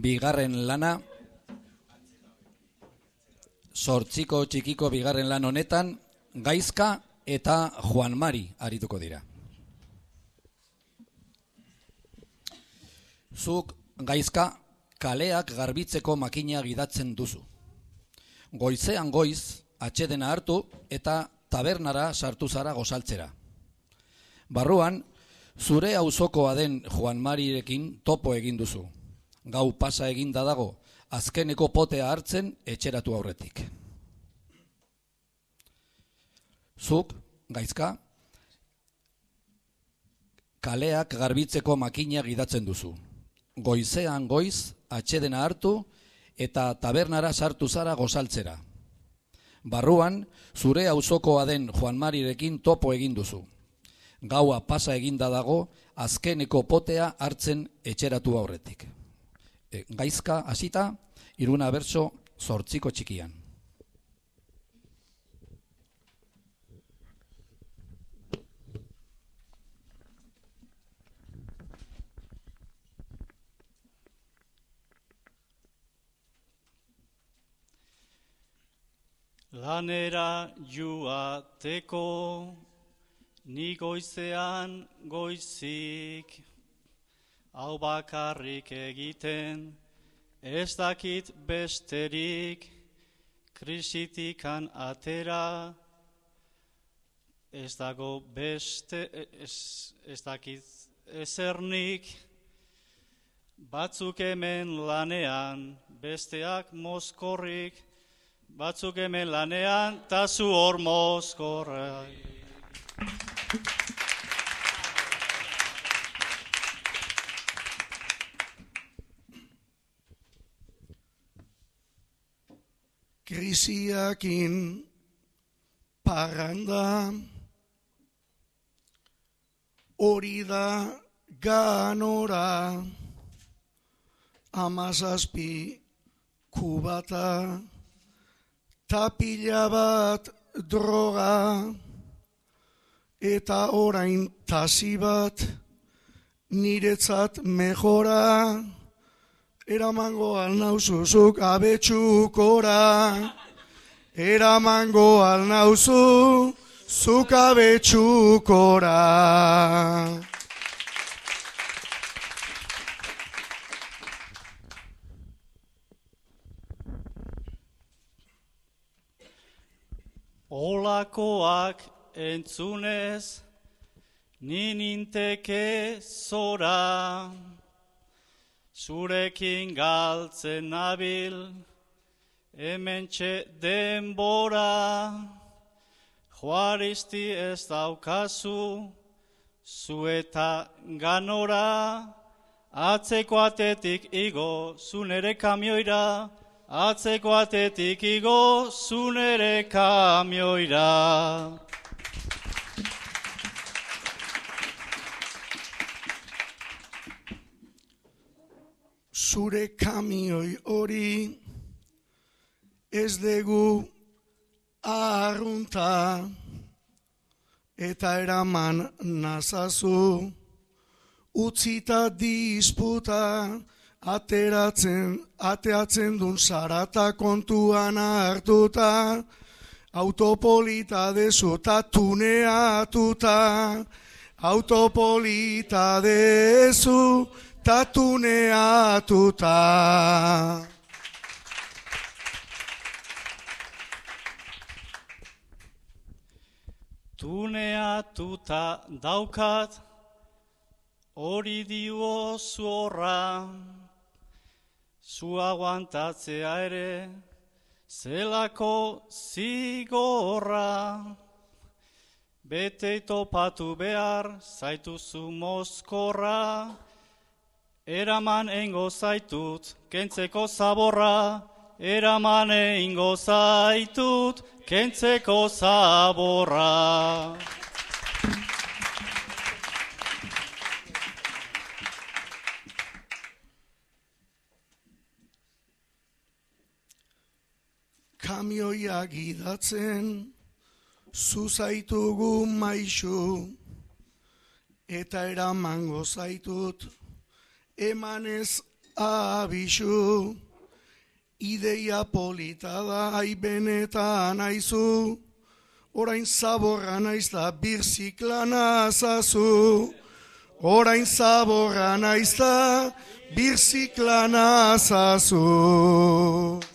bigarren lana, sortziko txikiko bigarren lan honetan, gaizka eta Juan Mari arituko dira. Zuk gaizka kaleak garbitzeko makina gidatzen duzu. Goizean goiz, atxedena hartu eta tabernara sartu zara gozaltzera. Barruan, zure auzokoa den Juan Marirekin topo egin duzu. Gau pasa eginda dago, azkeneko potea hartzen etxeratu aurretik. Zuk, gaizka, kaleak garbitzeko makina gidatzen duzu. Goizean goiz, atxedena hartu eta tabernara sartu zara gozaltzera. Barruan, zure auzokoa den Juan Marirekin topo egin duzu gaua pasa eginda dago azkeneko potea hartzen etxeratu aurretik. E, gaizka hasita iruna bertso zortziko txikian. Lanera juateko Ni goizean goizik, hau bakarrik egiten, ez dakit besterik, krisitikan atera, ez dago beste, ez, ez dakit ezernik, batzuk hemen lanean, besteak mozkorrik, batzuk hemen lanean, tazu hor mozkorrak. Krisiakin parranda hori da ganora. Amazazpi kubata. Tapila bat droga. Eta orain tasi bat niretzat mejora eramango alnauzuzuk abetsukora eramango alnauzu zuk abetsukora Olakoak entzunez, nininteke zora, zurekin galtzen nabil, hemen denbora, joaristi ez daukazu, zu eta ganora, atzeko atetik igo, zunere kamioira, atzeko atetik igo, zunere kamioira. Zure kamioi hori ez dugu arrunta eta eraman nazazu. Utzita disputa ateratzen ateatzen dun sarata kontuan hartuta. Autopolita dezu eta tuneatuta. Autopolita dezu tatuneatuta. Tuneatuta daukat, hori dio zuorra, zu aguantatzea ere, zelako zigorra. Bete topatu behar, zaituzu mozkorra, Eraman engo zaitut, kentzeko zaborra, eraman engo zaitut, kentzeko zaborra. Kamioia gidatzen, zuzaitugu maixu, eta eramango zaitut, emanez abixu, ideia polita da aibenetan aizu, orain zaborra naiz da birziklana azazu, orain zaborra naiz da birziklana azazu.